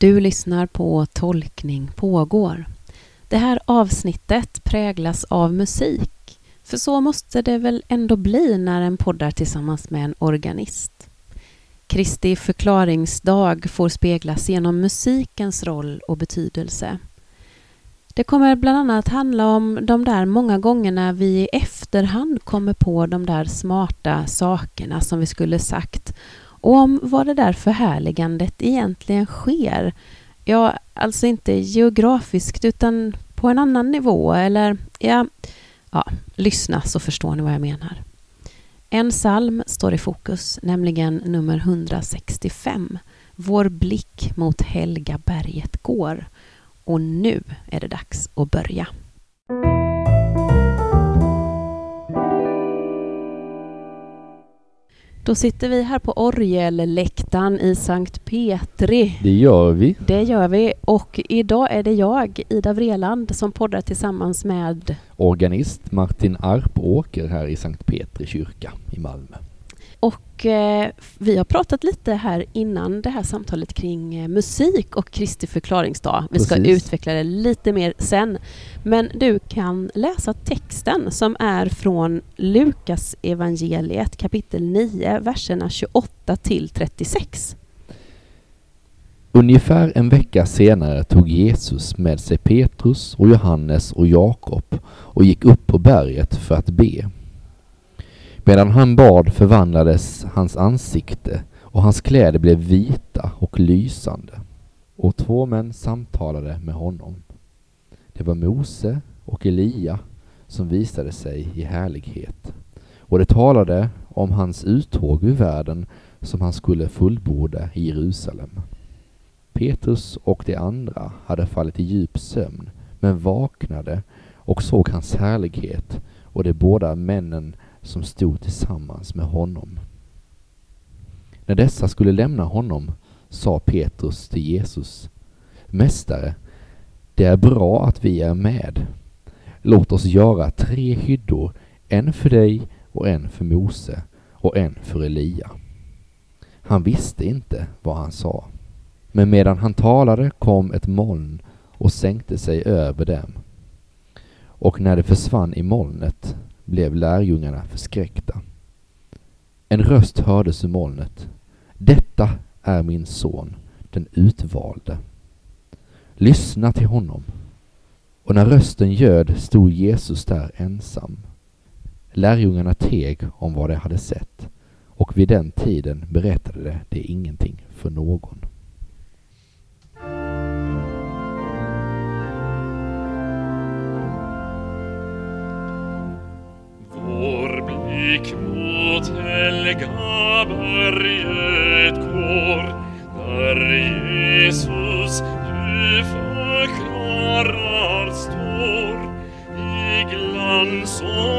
Du lyssnar på Tolkning pågår. Det här avsnittet präglas av musik. För så måste det väl ändå bli när en poddar tillsammans med en organist. Kristi förklaringsdag får speglas genom musikens roll och betydelse. Det kommer bland annat handla om de där många gångerna vi i efterhand kommer på de där smarta sakerna som vi skulle sagt och om vad det där förhärligandet egentligen sker. Ja, alltså inte geografiskt utan på en annan nivå eller ja, ja, lyssna så förstår ni vad jag menar. En psalm står i fokus, nämligen nummer 165. Vår blick mot Helga berget går. Och nu är det dags att börja. Då sitter vi här på orgelläktaren i Sankt Petri. Det gör vi. Det gör vi. Och idag är det jag, Ida Vreland, som poddar tillsammans med Organist Martin Arpåker här i Sankt Petri kyrka i Malmö. Och eh, vi har pratat lite här innan det här samtalet kring eh, musik och Kristi förklaringsdag. Vi ska Precis. utveckla det lite mer sen. Men du kan läsa texten som är från Lukas evangeliet kapitel 9, verserna 28 till 36. Ungefär en vecka senare tog Jesus med sig Petrus och Johannes och Jakob och gick upp på berget för att be. Medan han bad förvandlades hans ansikte och hans kläder blev vita och lysande. Och två män samtalade med honom. Det var Mose och Elia som visade sig i härlighet. Och de talade om hans uttåg ur världen som han skulle fullborda i Jerusalem. Petrus och de andra hade fallit i djup sömn, men vaknade och såg hans härlighet och de båda männen som stod tillsammans med honom. När dessa skulle lämna honom sa Petrus till Jesus, Mästare, det är bra att vi är med. Låt oss göra tre hyddor, en för dig och en för Mose och en för Elia. Han visste inte vad han sa. Men medan han talade kom ett moln och sänkte sig över dem. Och när det försvann i molnet blev lärjungarna förskräckta. En röst hördes ur molnet. Detta är min son, den utvalde. Lyssna till honom. Och när rösten ljöd stod Jesus där ensam. Lärjungarna teg om vad de hade sett och vid den tiden berättade de ingenting för någon. Blick mot helga berget går där Jesus du förklarar står i glans och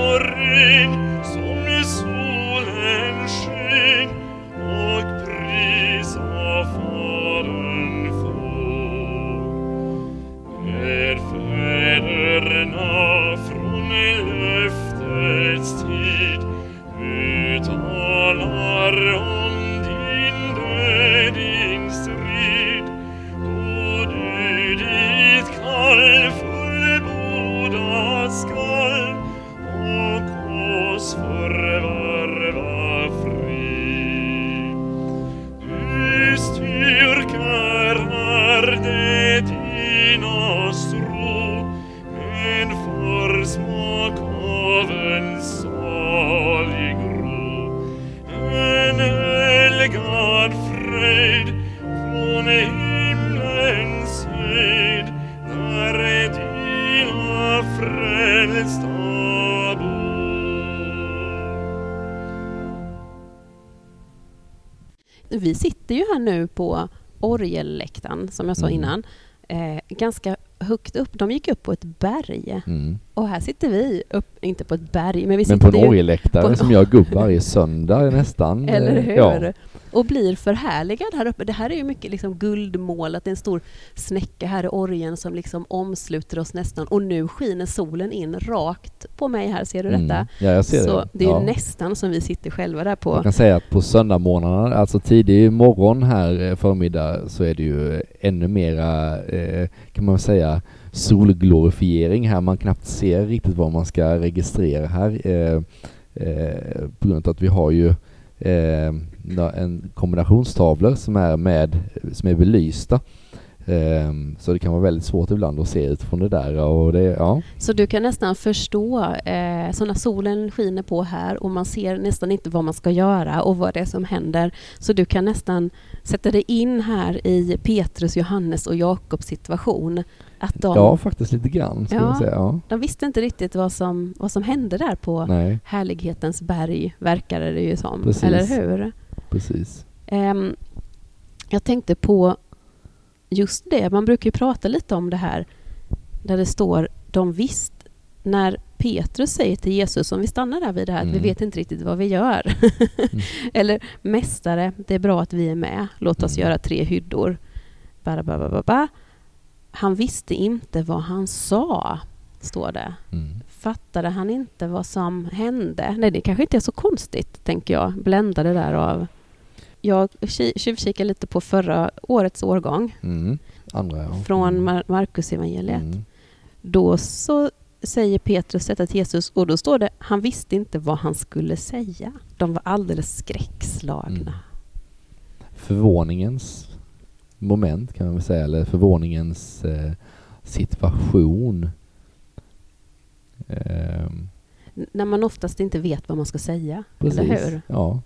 på orgelläktaren, som jag sa Mm. innan. Eh, ganska högt upp. De gick upp på ett berg. Mm. Och här sitter vi, upp, inte på ett berg, men vi Men sitter på en orgelläktare som jag går upp varje söndag nästan. Eller eh, hur? Ja, Och blir förhärligad här uppe. Det här är ju mycket liksom guldmålat, det är en stor snäcka här i orgen som liksom omsluter oss nästan. Och nu skiner solen in rakt på mig här, ser du detta? Mm. Ja, jag ser Så det. det är ja. ju nästan som vi sitter själva där på. Jag kan säga att på söndagmorgnarna, alltså tidig morgon här eh, förmiddag, så är det ju ännu mera, eh, kan man säga, solglorifiering här. Man knappt ser riktigt vad man ska registrera här. Eh, eh, på grund av att vi har ju eh, en kombinationstavlor som är med, som är belysta. Eh, så det kan vara väldigt svårt ibland att se utifrån det där och det, ja. Så du kan nästan förstå, eh, så när solen skiner på här och man ser nästan inte vad man ska göra och vad det är som händer, så du kan nästan sätta dig in här i Petrus, Johannes och Jakobs situation. Att de, Ja, faktiskt lite grann Ja. säga. Ja. de visste inte riktigt vad som, vad som hände där på Nej, härlighetens berg, verkade det ju som. Precis. Eller hur? precis. Ehm, jag tänkte på just det, man brukar ju prata lite om det här där det står de visst när Petrus säger till Jesus, om vi stannar där vid det här, att Mm. vi vet inte riktigt vad vi gör. Eller Mästare, det är bra att vi är med, låt oss Mm. göra tre hyddor. Ba, ba, ba, ba, ba. Han visste inte vad han sa, står det. Mm. Fattade han inte vad som hände? Nej, det kanske inte är så konstigt, tänker jag. Bländade där av... Jag ki- tjuvkikade lite på förra årets årgång Mm. Andra, ja. från Mm. Mar- Markus evangeliet. Mm. Då så säger Petrus detta till Jesus och då står det han visste inte vad han skulle säga. De var alldeles skräckslagna. Mm. Förvåningens moment kan man väl säga, eller förvåningens eh, situation. N- När man oftast inte vet vad man ska säga. precis. Eller hur? Ja.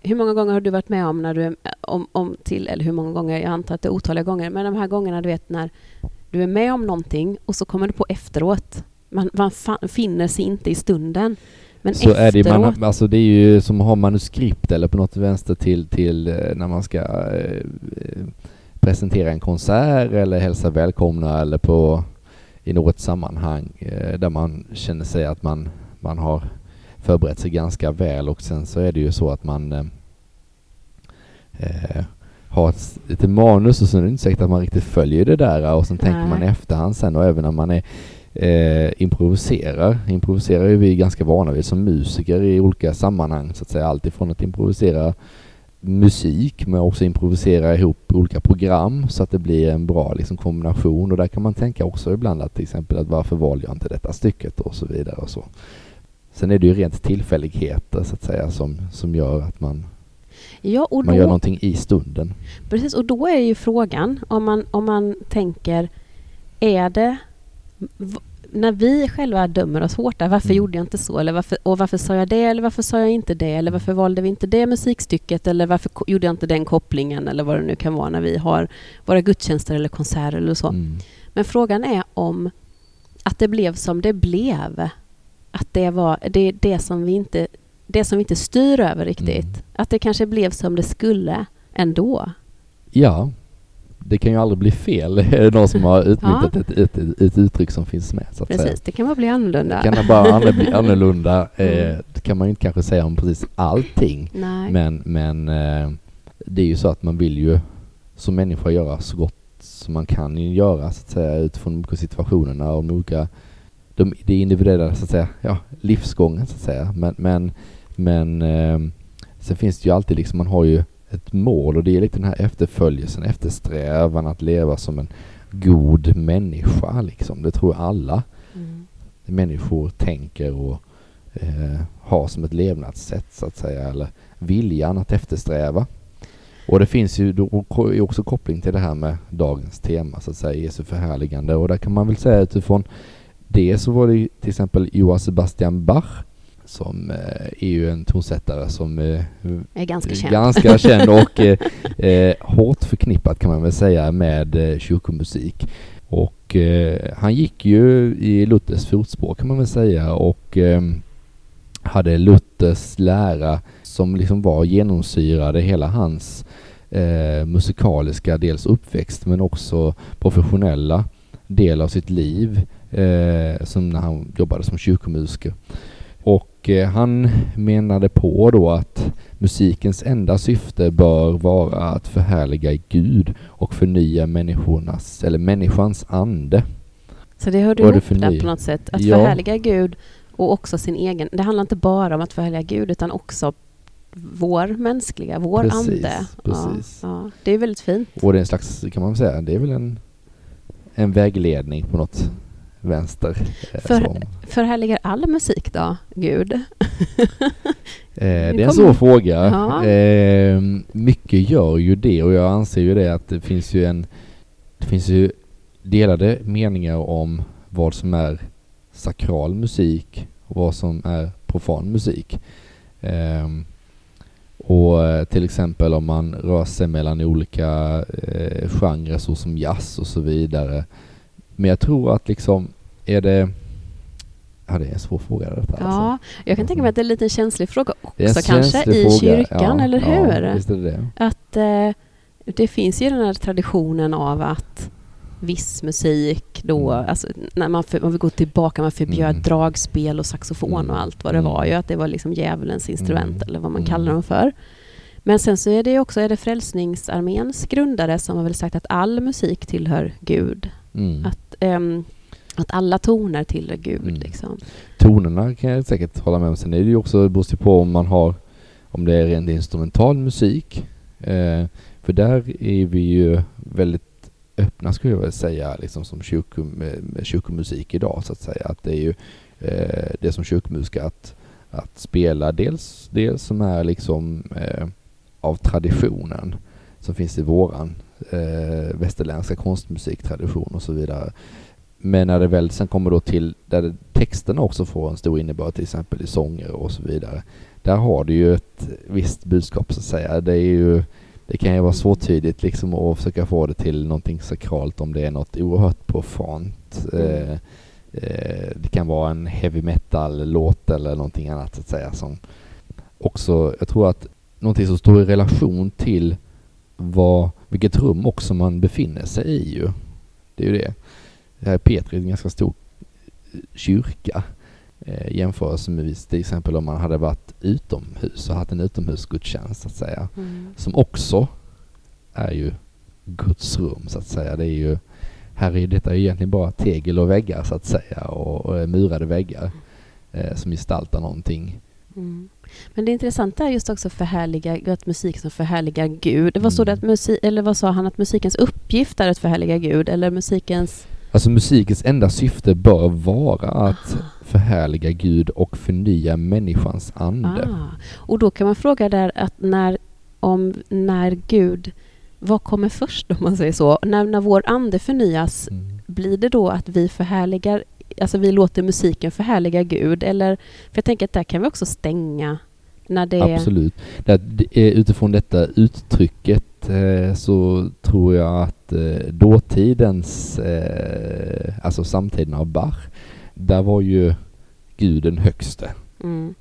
Hur många gånger har du varit med om när du är om, om till, eller hur många gånger, jag antar att det är otaliga gånger, men de här gångerna du vet när du är med om någonting och så kommer du på efteråt. Man, man finner sig inte i stunden. Men Så är det, efteråt, man, alltså det är ju som att ha manuskript eller på något vänster till, till eh, när man ska eh, eh, presentera en konsert eller hälsa välkomna eller på i något sammanhang eh, där man känner sig att man, man har förberett sig ganska väl och sen så är det ju så att man eh, eh, har ett lite manus och sen är det inte säkert att man riktigt följer det där och sen tänker man i Nej. efterhand sen och även när man är eh, improviserar. Improviserar är vi ganska vana vid som musiker i olika sammanhang så att säga. Alltifrån att improvisera musik men också improvisera ihop olika program så att det blir en bra liksom, kombination och där kan man tänka också ibland att till exempel att varför valde jag inte detta stycket och så vidare och så. Sen är det ju rent tillfälligheter så att säga som, som gör att man, ja, och man gör då, någonting i stunden. precis, och då är ju frågan om man, om man tänker, är det när vi själva dömer oss hårt där, varför Mm. gjorde jag inte så? Eller varför, och varför sa jag det? Eller varför sa jag inte det? Eller varför valde vi inte det musikstycket? Eller varför gjorde jag inte den kopplingen? Eller vad det nu kan vara när vi har våra gudstjänster eller konserter eller så. Mm. Men frågan är om att det blev som det blev. Att det var det, det som vi inte det som vi inte styr över riktigt. Mm. Att det kanske blev som det skulle ändå. Ja, det kan ju aldrig bli fel. Det är någon som har utnyttjat ett, ett, ett, ett uttryck som finns med. Så att säga. Precis, det kan bara bli annorlunda. Det kan bara bli annorlunda. Eh, Mm. det kan man ju inte kanske säga om precis allting. Nej. Men, men eh, det är ju så att man vill ju som människa göra så gott som man kan göra så att säga utifrån de olika situationerna och de olika de, det individuella så att säga, ja, livsgången så att säga. Men, men, men eh, sen finns det ju alltid liksom, man har ju ett mål och det är lite den här efterföljelsen, eftersträvan att leva som en god människa liksom. Det tror jag alla Mm. människor tänker och eh, har som ett levnadssätt så att säga, eller viljan att eftersträva. Och det finns ju då också koppling till det här med dagens tema så att säga, Jesu förhärligande och där kan man väl säga utifrån det så var det till exempel Johann Sebastian Bach som eh, är ju en tonsättare som eh, Är ganska känd. ganska känd och eh, hårt förknippat kan man väl säga med kyrkomusik. Och eh, han gick ju i Luthers fotspår kan man väl säga och eh, hade Luthers lära som liksom var genomsyrade hela hans eh, musikaliska dels uppväxt men också professionella del av sitt liv som när han jobbade som kyrkomusiker. Och eh, han menade på då att musikens enda syfte bör vara att förhärliga Gud och förnya människornas, eller människans ande. Så det hörde det ihop där på något sätt. Att Ja. förhärliga Gud och också sin egen... Det handlar inte bara om att förhärliga Gud utan också vår mänskliga, vår Precis, ande. precis. Ja, ja. Det är väldigt fint. Och det är en slags, kan man säga, det är väl en, en vägledning på något vänster. eh, För- som- Förhärligar all musik då, Gud? Eh, det är en svår fråga. Ja. Eh, mycket gör ju det och jag anser ju det att det finns ju en det finns ju delade meningar om vad som är sakral musik och vad som är profan musik. Ehm, och eh, till exempel om man rör sig mellan olika eh, genrer såsom jazz och så vidare. Men jag tror att liksom är det Ja, det är en svår fråga detta alltså. Ja, jag kan tänka mig att det är en liten känslig fråga också kanske i fråga. kyrkan, Ja, eller hur? Ja, visst är det det. Att eh, det finns ju den här traditionen av att viss musik då, Mm. alltså när man, för, om vi går tillbaka, man förbjöd Mm. dragspel och saxofon Mm. och allt vad det Mm. var ju, att det var liksom djävulens instrument Mm. eller vad man Mm. kallar dem för. Men sen så är det ju också, är det Frälsningsarméns grundare som har väl sagt att all musik tillhör Gud. Att, ehm, att alla toner tillhör Gud Mm. liksom. Tonerna kan jag säkert hålla med om. Sen är det ju också, beror på om man har, om det är rent instrumental musik. Eh, för där är vi ju väldigt öppna skulle jag vilja säga, liksom som med kyrkomusik idag så att säga. Att det är ju eh, det som kyrkomusiker att, att spela dels, dels som är liksom eh, av traditionen som finns i våran eh, västerländska konstmusiktradition och så vidare. Men när det väl sen kommer då till där texterna också får en stor innebörd, till exempel i sånger och så vidare. Där har du ju ett visst budskap så att säga. Det är ju det kan ju vara svårtydigt liksom att försöka få det till någonting sakralt om det är något oerhört profant. Mm. Eh, eh, det kan vara en heavy metal-låt eller någonting annat så att säga som också, jag tror att någonting som står i relation till vad, vilket rum också man befinner sig i ju. Det är ju det. Det här är Petri, en ganska stor eh, kyrka. Eh, jämförelse med till exempel om man hade varit utomhus och haft en utomhusgudstjänst så att säga. Mm. Som också är ju Guds rum så att säga. Det är ju, här är detta är egentligen bara tegel och väggar så att säga och, och murade väggar eh, som gestaltar någonting. Mm. Men det intressanta är just också förhärliga, att musik som förhärligar Gud. Vad stod det Mm. att musik, eller vad sa han, att musikens uppgift är att förhärliga Gud? Eller musikens... Alltså musikens enda syfte bör vara att förhärliga Gud och förnya människans ande. Ah. Och då kan man fråga där att när, om, när Gud, vad kommer först om man säger så? När, när vår ande förnyas, Mm. blir det då att vi förhärligar, alltså vi låter musiken förhärliga Gud? Eller, för jag tänker att där kan vi också stänga när det. Absolut. Det, det är utifrån detta uttrycket eh, så tror jag att eh, dåtidens, eh, alltså samtiden av Bach, där var ju Gud den högste. Mm.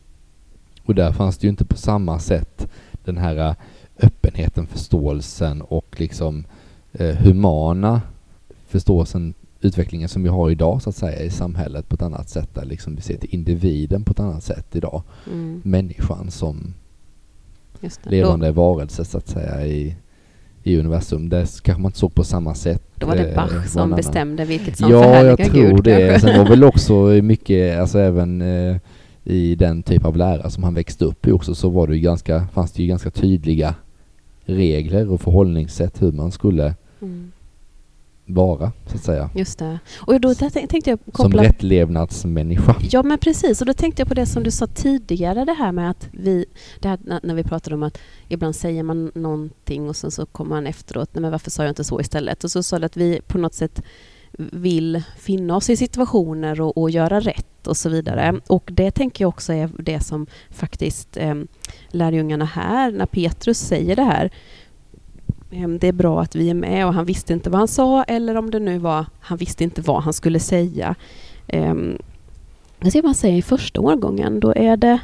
Och där fanns det ju inte på samma sätt den här öppenheten, förståelsen och liksom humana förståelsen, utvecklingen som vi har idag så att säga i samhället på ett annat sätt där liksom vi ser till individen på ett annat sätt idag. Mm. Människan som levande varelse så att säga i, i universum. Det kanske man inte såg på samma sätt. Då, var det eh, Bach som annan. bestämde vilket som Ja, jag tror Gud. det. kanske. Sen var väl också mycket, alltså även eh, i den typ av lära som han växte upp i också så var det ju ganska, fanns det ju ganska tydliga regler och förhållningssätt hur man skulle Mm. Vara så att säga. Just det. Och då tänkte jag Som koppla... rättlevnadsmänniska. Ja, men precis. Och då tänkte jag på det som du sa tidigare, det här med att vi... Det här när- vi pratade om att ibland säger man någonting och sen så kommer man efteråt, nej men varför sa jag inte så istället? Och så sa du att vi på något sätt vill finna oss i situationer och, och göra rätt och så vidare. Och det tänker jag också är det som faktiskt eh, lärjungarna här, när Petrus säger det här, Det är bra att vi är med och han visste inte vad han sa eller om det nu var han visste inte vad han skulle säga. Ehm, Jag ser vad han säger i första årgången. Då är det...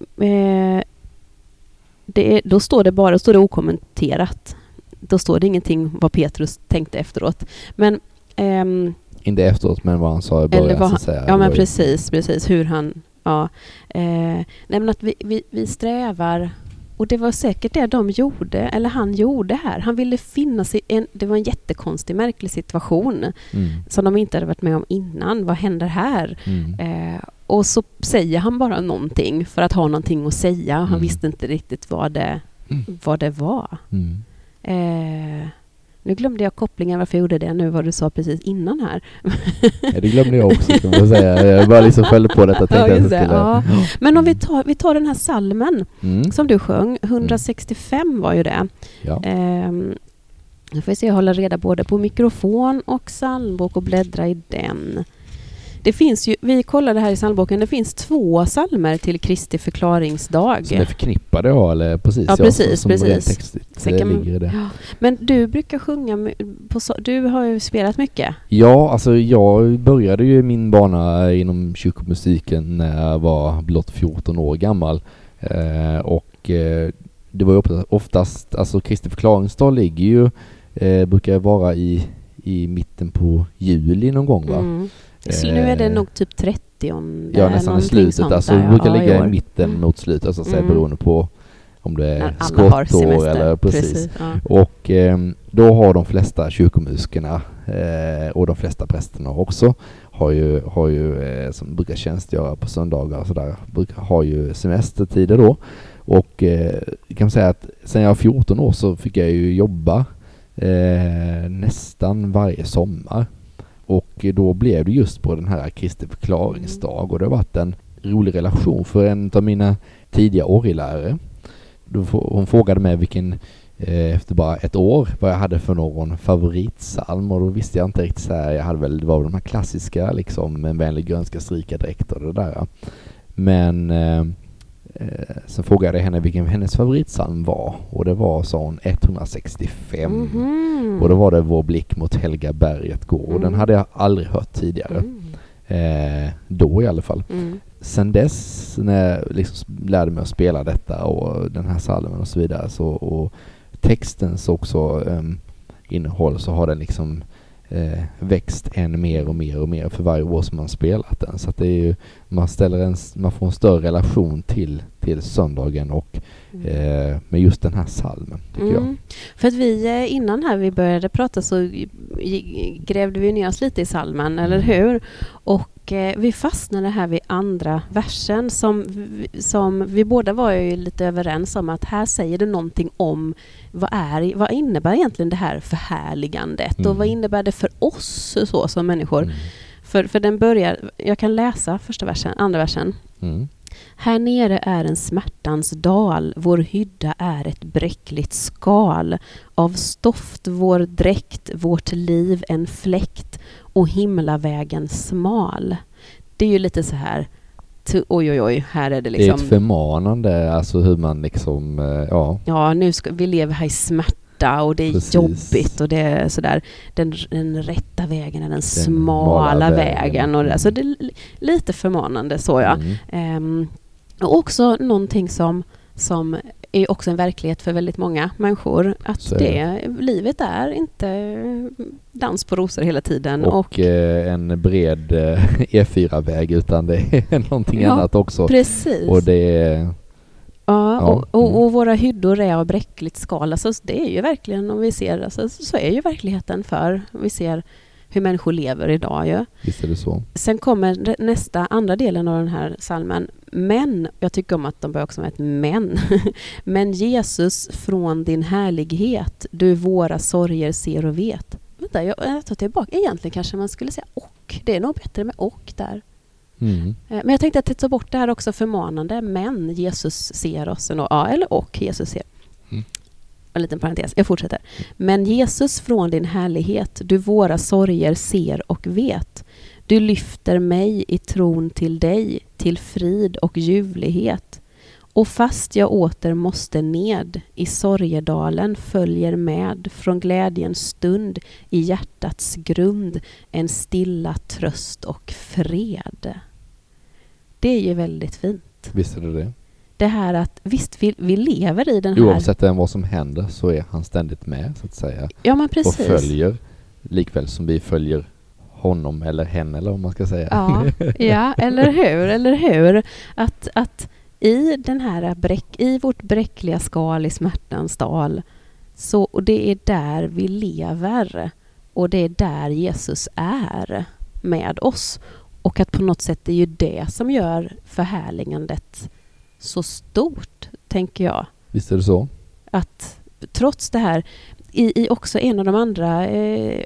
Eh, det är, då står det bara står det okommenterat. Då står det ingenting vad Petrus tänkte efteråt. Men ehm, Inte efteråt, men vad han sa i början. Eller vad så att säga. Ja men precis, precis hur han, ja. Eh, nej men att vi, vi, vi strävar, och det var säkert det de gjorde, eller han gjorde här. Han ville finna sig en, det var en jättekonstig, märklig situation Mm, som de inte hade varit med om innan. Vad händer här? mm, Eh, och så säger han bara någonting för att ha någonting att säga. Han Mm. visste inte riktigt vad det, Mm. vad det var. mm. Eh, nu glömde jag kopplingen varför jag gjorde det nu, vad du sa precis innan här. Ja, det glömde jag också kan man säga. Jag bara liksom följde på detta. Tänkte Ja, det, ja. Men om vi tar, vi tar den här salmen Mm. som du sjöng, 165 var ju det. Ja. Ehm, nu får vi se, jag håller reda både på mikrofon och psalmbok och bläddra i den. Det finns ju, vi kollade här i psalmboken, det finns två psalmer till Kristi förklaringsdag. Som är förknippade ja, eller precis. Ja, precis, som precis. textigt Sen kan man- ligger i det. Ja. Men du brukar sjunga, på, du har ju spelat mycket. Ja, alltså jag började ju min bana inom kyrkomusiken när jag var blott 14 år gammal. Eh, och eh, det var ju ofta- oftast, alltså Kristi förklaringsdag ligger ju, eh, brukar vara i, i mitten på juli någon gång va? Mm. Så nu är det Eh, nog typ 30 Ja, nästan i slutet. Alltså där, brukar ja, ligga i mitten Mm. mot slutet så att säga Mm. beroende på om det är skottår eller precis. ja. Och ehm, då har de flesta kyrkomusikerna eh, och de flesta prästerna också har ju, har ju eh, som brukar tjänstgöra på söndagar och sådär, har ju semestertider då. Och eh, kan säga att sen jag var 14 år så fick jag ju jobba eh, nästan varje sommar. Och då blev det just på den här Kristi förklaringsdag och det har varit en rolig relation för en av mina tidiga orgelärare. Hon frågade mig vilken eh, efter bara ett år vad jag hade för någon favoritsalm och då visste jag inte riktigt så här. Jag hade väl, det var väl de här klassiska liksom, en vänlig grönska strika dräkt och det där. Men eh, eh, sen frågade jag henne vilken hennes favoritsalm var och det var, sa hon, 165. Mhm. Och då var det Vår blick mot Helga berget går och den Mm. hade jag aldrig hört tidigare. Mm. Eh, då i alla fall. Mm. Sen dess när jag liksom lärde mig att spela detta och den här salmen och så vidare så, och textens också um, innehåll så har den liksom eh, växt än mer och mer och mer för varje år som man spelat den. Så det är ju, man, ställer en, man får en större relation till, till söndagen och Mm. eh, med just den här salmen tycker jag. Mm. För att vi eh, innan här vi började prata så grävde vi ner oss lite i salmen, eller Mm. hur? Och eh, vi fastnade här vid andra versen som, som vi båda var ju lite överens om att här säger det någonting om vad, är, vad innebär egentligen det här förhärligandet och Mm. vad innebär det för oss så som människor? Mm. För, för den börjar, jag kan läsa första versen, andra versen. Mm. Här nere är en smärtans dal, vår hydda är ett bräckligt skal. Av stoft vår dräkt, vårt liv en fläkt och himlavägen smal. Det är ju lite så här, oj oj oj, här är det Det är liksom... ett förmanande, alltså hur man liksom, eh, ja. Ja, nu ska vi lever här i smärta och det är Precis. jobbigt och det är sådär. Den, den rätta vägen är den, smala smala vägen. vägen. och det, så det är li- lite förmanande så ja. Mm. Ehm, och också någonting som, som är också en verklighet för väldigt många människor. Att Så det, livet är inte dans på rosor hela tiden. Och, Och, eh, en bred eh, E4-väg utan det är någonting Ja, annat också. precis. Och det är, ja, ja, och, och, mm. och våra hyddor är av bräckligt skal. Alltså, det är ju verkligen, om vi ser, alltså, så är ju verkligheten för, vi ser hur människor lever idag ju. visst är det så. Sen kommer nästa, andra delen av den här salmen. Men, jag tycker om att de börjar också med ett men. Men Jesus från din härlighet, du våra sorger ser och vet. Vänta, jag, jag tar tillbaka. Egentligen kanske man skulle säga och. Det är nog bättre med och där. Mm. Eh, Men jag tänkte att tar bort det här också förmanande. Men Jesus ser oss. ändå. Ja, eller och Jesus ser. Mm. En liten parentes. Jag fortsätter. Men Jesus från din härlighet, du våra sorger ser och vet. Du lyfter mig i tron till dig, till frid och ljuvlighet. Och fast jag åter måste ned, i sorgedalen följer med från glädjens stund i hjärtats grund en stilla tröst och fred. Det är ju väldigt fint. Visst är det det. Det här att visst, vi, vi lever i den här... Oavsett än vad som händer så är han ständigt med så att säga. Ja, men Och precis. följer likväl som vi följer honom eller henne eller vad man ska säga. Ja, ja eller hur, eller hur? Att, att i den här bräck, i vårt bräckliga skal i smärtans dal, så, och det är där vi lever och det är där Jesus är med oss. Och att på något sätt det är ju det som gör förhärligandet så stort, tänker jag. Visst är det så? Att trots det här, i, i också en av de andra eh,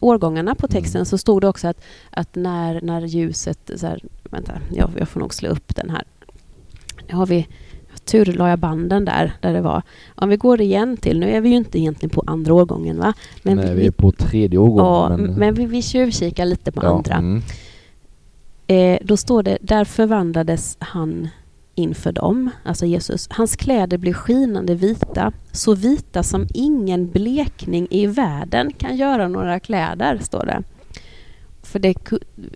årgångarna på texten Mm. så stod det också att, att när, när ljuset... Så här, vänta, jag, jag får nog slå upp den här. Nu har vi... Tur la jag banden där, där det var. Om vi går igen till, nu är vi ju inte egentligen på andra årgången va? Men Nej, vi är på tredje årgången. ja, men, vi, vi tjuvkikar lite på ja, andra. mm, Eh, då står det, där förvandlades han inför dem, alltså Jesus. Hans kläder blev skinande vita, så vita som ingen blekning i världen kan göra några kläder, står det. För det,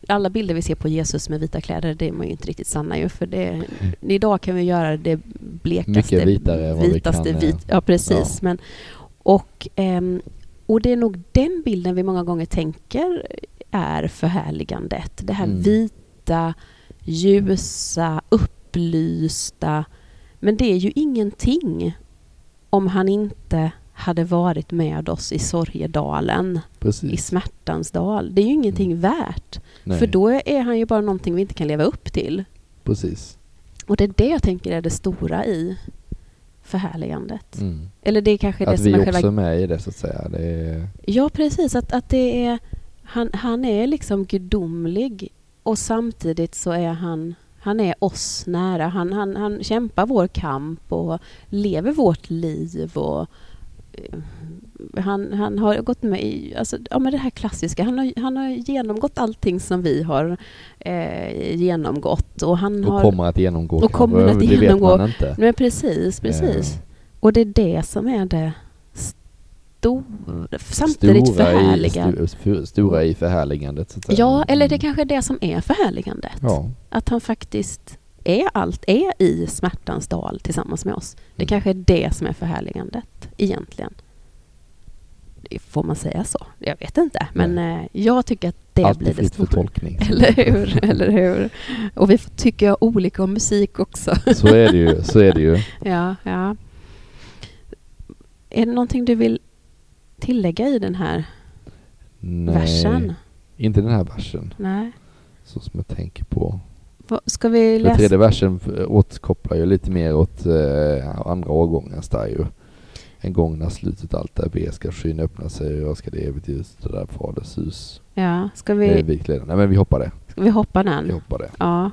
alla bilder vi ser på Jesus med vita kläder, det är man ju inte riktigt sanna ju. För det, idag kan vi göra det blekaste, Mycket vitare än vad vi vitaste kan, eh, vit. Ja, precis. ja. Men, och, ehm, och det är nog den bilden vi många gånger tänker är förhärligandet. Det här Mm. vita, ljusa, upplysta. Men det är ju ingenting om han inte hade varit med oss i sorgedalen, i Precis. smärtans dal. Det är ju ingenting värt. Nej, För då är han ju bara någonting vi inte kan leva upp till. Precis. Och det är det jag tänker är det stora i förhärligandet. Mm. Eller det är kanske det Att som vi är också själva... är med i det så att säga. Det är, Ja, precis. Att, att det är... Han, han är liksom gudomlig och samtidigt så är han... Han är oss nära. Han, han, han kämpar vår kamp och lever vårt liv och eh, han, han har gått med i alltså, ja, men det här klassiska. Han har, han har genomgått allting som vi har eh, genomgått. Och han och har, kommer att genomgå och kommer att det genomgå. vet man inte. Men precis, precis. Eh, Och det är det som är det stora, samtidigt stora i, förhärligande. stu, stora i förhärligandet så. Ja, eller det kanske är det som är förhärligandet. Ja, Att han faktiskt är allt, är i smärtans dal tillsammans med oss. Det Mm. kanske är det som är förhärligandet egentligen. Får man säga så? Jag vet inte. Men eh, jag tycker att det allt blir det fritt för stora. tolkning. Eller hur? Eller hur? Och vi tycka olika om musik också. Så är det ju. Så är det ju. Ja, ja. Är det någonting du vill tillägga i den här Nej, versen? inte den här versen. Nej. Så som jag tänker på. Vad- Ska vi Den läsa? tredje versen f- återkopplar ju lite mer åt eh, andra årgångens där ju. En gång när slutet allt där be ska skyn öppna sig och jag ska det evigt ljus det där faders hus. Ja, ska Eh, vi, leden. Nej men vi hoppar det. ska vi hoppa Vi den? hoppar det. Ja.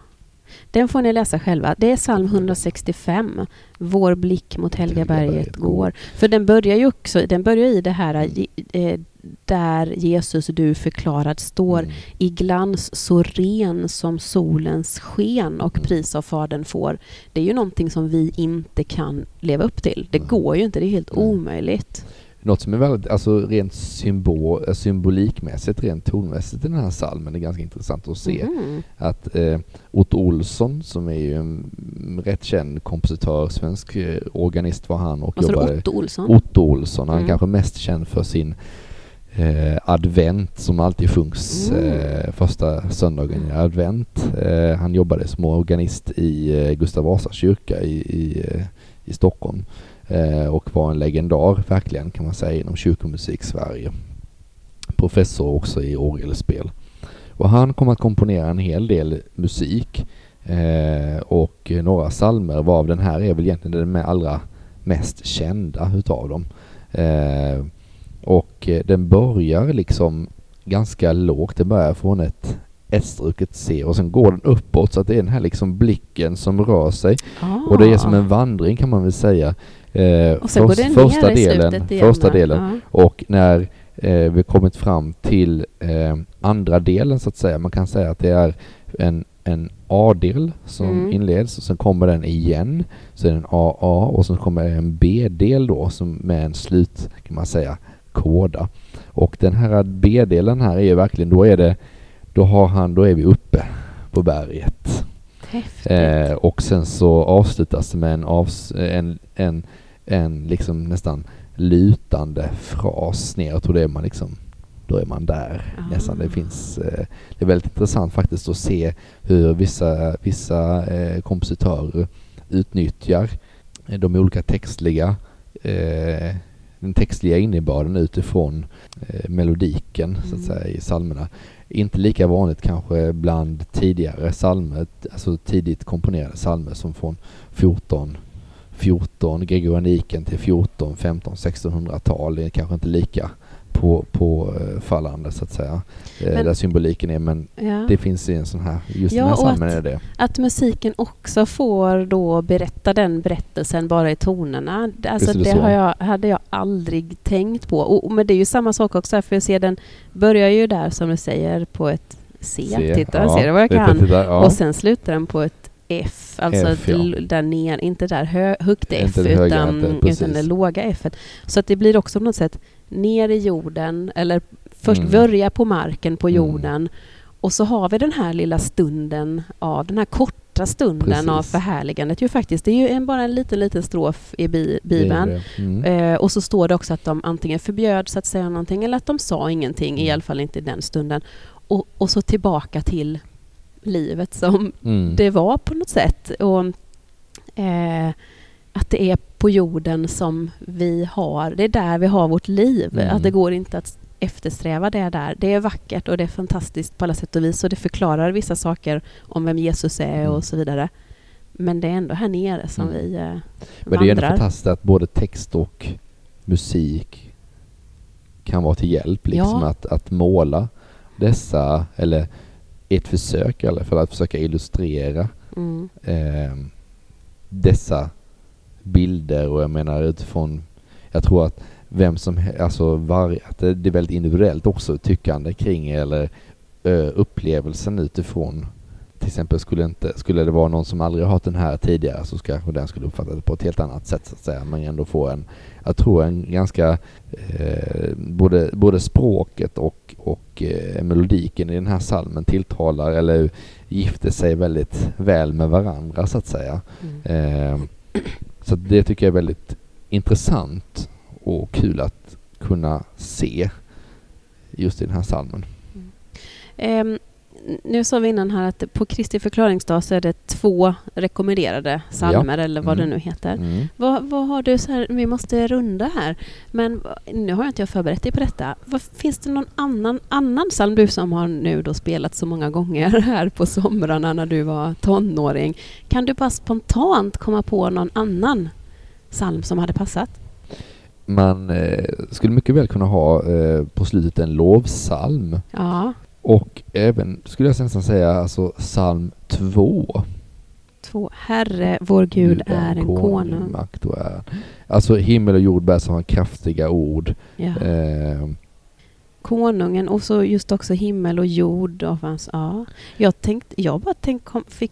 Den får ni läsa själva. Det är psalm 165. Vår blick mot Helgaberget går. För den börjar ju också, den börjar i det här eh, där Jesus du förklarad står Mm. i glans så ren som solens sken och Mm. pris av Fadern får. Det är ju någonting som vi inte kan leva upp till. Det går ju inte, det är helt omöjligt. Något som är väldigt, alltså rent symbol, eh, symbolikmässigt, rent tonmässigt i den här salmen är ganska intressant att se. Mhm. Att eh, Otto Olsson som är ju en rätt känd kompositör, svensk eh, organist var han och du, jobbade Otto Olsson? Otto Olsson, han är Mm. kanske mest känd för sin eh, advent som alltid sjungs Mm. eh, första söndagen i advent. Eh, han jobbade som organist i eh, Gustav Vasas kyrka i, i, i Stockholm och var en legendar verkligen kan man säga inom kyrkomusik Sverige. Professor också i orgelspel. Och han kom att komponera en hel del musik eh, och några salmer varav den här är väl egentligen den med allra mest kända utav dem. Eh, och eh, den börjar liksom ganska lågt. Den börjar från ett S-struket C och sen går den uppåt så att det är den här liksom blicken som rör sig. Ah. Och det är som en vandring kan man väl säga. Eh, Och sen går det ner första i delen, slutet igen. första delen Ja. och när eh, vi kommit fram till eh, andra delen så att säga, man kan säga att det är en, en A-del som Mm. inleds och sen kommer den igen, så är det en AA och sen kommer en B-del då som med en slut kan man säga koda. Och den här B-delen här är ju verkligen, då är det, då har han, då är vi uppe på berget. Eh, och sen så avslutas det med en, avs en, en, en liksom nästan lutande fras ner. Jag tror det är man liksom då är man där Ah. nästan. Det finns, eh, det är väldigt intressant faktiskt att se hur vissa, vissa eh, kompositörer utnyttjar eh, de olika textliga den textliga innebörden utifrån melodiken så att Mm. säga i psalmerna. Inte lika vanligt kanske bland tidigare psalmer, alltså tidigt komponerade psalmer som från 14 14, gregorianiken till 14, 15, 1600-tal. Det är kanske inte lika på, på eh, fallande så att säga. Eh, Men- där symboliken är men Ja. det finns i en sån här, just Ja, den här att- är det. Att musiken också får då berätta den berättelsen bara i tonerna. Alltså det det har jag, hade jag aldrig tänkt på. Och, men det är ju samma sak också för jag ser den börjar ju där som du säger på ett C. Se, Titta, ja, ser du vad jag kan? titta, ja. Och sen slutar den på ett F, alltså F, ja. där ner, inte där hö, högt F Inte höga, utan, inte, utan det låga F. Så att det blir också på något sätt ner i jorden eller först Mm. börja på marken på Mm. jorden och så har vi den här lilla stunden av den här korta stunden Precis. av förhärligandet ju faktiskt. Det är ju en, bara en liten, liten strof i bi, Bibeln. det. Mm. Eh, och så står det också att de antingen förbjöds att säga någonting eller att de sa ingenting, i Mm. alla fall inte i den stunden. Och, och så tillbaka till livet som Mm. det var på något sätt. Och, eh, att det är på jorden som vi har, det är där vi har vårt liv. Mm. Att det går inte att eftersträva det där. Det är vackert och det är fantastiskt på alla sätt och vis och det förklarar vissa saker om vem Jesus är Mm. och så vidare. Men det är ändå här nere som Mm. vi eh, Men det är ändå vandrar. fantastiskt att både text och musik kan vara till hjälp. Liksom Ja. att, att måla dessa, eller ett försök i alla fall, att försöka illustrera Mm. eh, dessa bilder och jag menar utifrån, jag tror att vem som alltså var, att det, det är väldigt individuellt också tyckande kring eller ö, upplevelsen utifrån till exempel skulle, inte, skulle det vara någon som aldrig har hört den här tidigare så kanske den skulle uppfatta det på ett helt annat sätt så att säga. Men ändå få en, jag tror en ganska, eh, både, både språket och, och eh, melodiken i den här salmen tilltalar eller gifter sig väldigt väl med varandra så att säga. Mm. Eh, så det tycker jag är väldigt intressant och kul att kunna se just i den här salmen. Ehm, nu sa vi innan här att på Kristi förklaringsdag så är det två rekommenderade psalmer eller vad Mm. det nu heter. Mm. Vad, vad har du så här, vi måste runda här, men nu har jag inte jag förberett dig på detta. Vad, finns det någon annan, annan psalm, du som har nu då spelat så många gånger här på somrarna när du var tonåring. Kan du bara spontant komma på någon annan psalm som hade passat? Man eh, skulle mycket väl kunna ha eh, på slutet en lovsalm Ja, och även skulle jag nästan säga alltså psalm 2. två. Herre, vår Gud är en konung. Makt och ära. Alltså himmel och jord bär som har kraftiga ord. Ja. Eh, Konungen och så just också himmel och jord. Och hans, ja. Jag, tänkte, jag bara tänk, kom, fick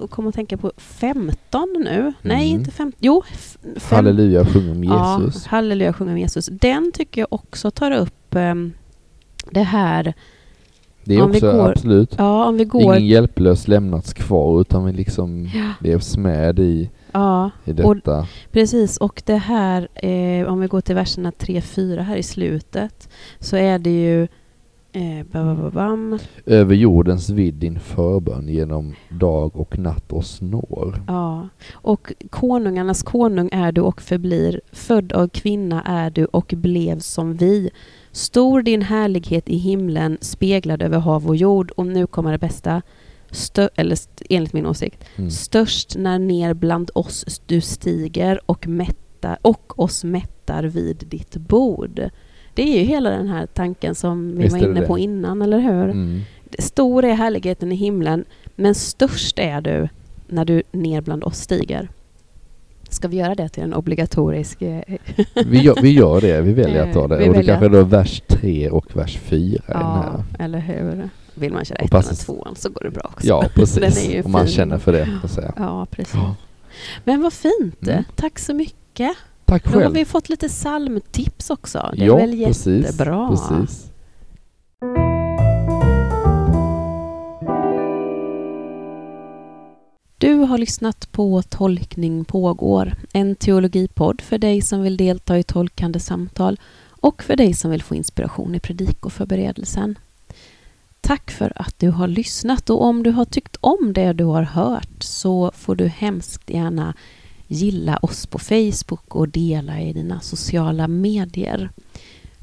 uh, komma att tänka på 15 nu. Nej, Mm. inte 15. Jo, fem, halleluja, sjung om Jesus. Ja, halleluja, sjunga om Jesus. Den tycker jag också tar upp ehm, det här. Det är om också går- absolut Ja, om vi går... ingen hjälplös lämnats kvar utan vi liksom Ja, levs med i, ja, i Och- detta. precis. Och det här, eh, om vi går till verserna 3-4 här i slutet, så är det ju... Eh, ba, ba, ba, bam. Över jordens vidd din förbön genom dag och natt oss når. Ja, och konungarnas konung är du och förblir. Född av kvinna är du och blev som vi. Stor din härlighet i himlen, speglad över hav och jord. Och nu kommer det bästa, Stö- eller st- enligt min åsikt. Mm. Störst när ner bland oss du stiger och, mättar, och oss mättar vid ditt bord. Det är ju hela den här tanken som vi Visst var inne det. på innan, eller hur? Mm. Stor är härligheten i himlen, men störst är du när du ner bland oss stiger. Ska vi göra det till en obligatorisk... eh, Vi, gör, vi gör det, vi väljer att ta Eh, det. vi och väljer kanske är då vers 3 och vers 4 i den ja, här. eller hur? Vill man köra Och ettan och tvåan så går det bra också. Ja, precis. Om man fin. känner för det, så säga. Ja, precis. Ja. Men vad fint! Mm. Tack så mycket. Tack Nu har själv. vi fått lite psalmtips också. Det är ja, väl precis, jättebra? precis. Du har lyssnat på Tolkning pågår, en teologipodd för dig som vill delta i tolkande samtal och för dig som vill få inspiration i predikoförberedelsen. Tack för att du har lyssnat och om du har tyckt om det du har hört så får du hemskt gärna gilla oss på Facebook och dela i dina sociala medier.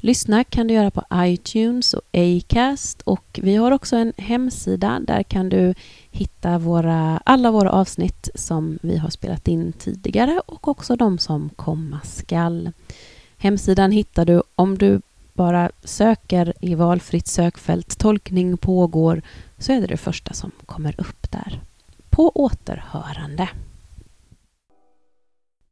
Lyssna kan du göra på iTunes och Acast och vi har också en hemsida. Där kan du hitta våra, alla våra avsnitt som vi har spelat in tidigare och också de som komma skall. Hemsidan hittar du om du bara söker i valfritt sökfält tolkning pågår så är det det första som kommer upp där. På återhörande.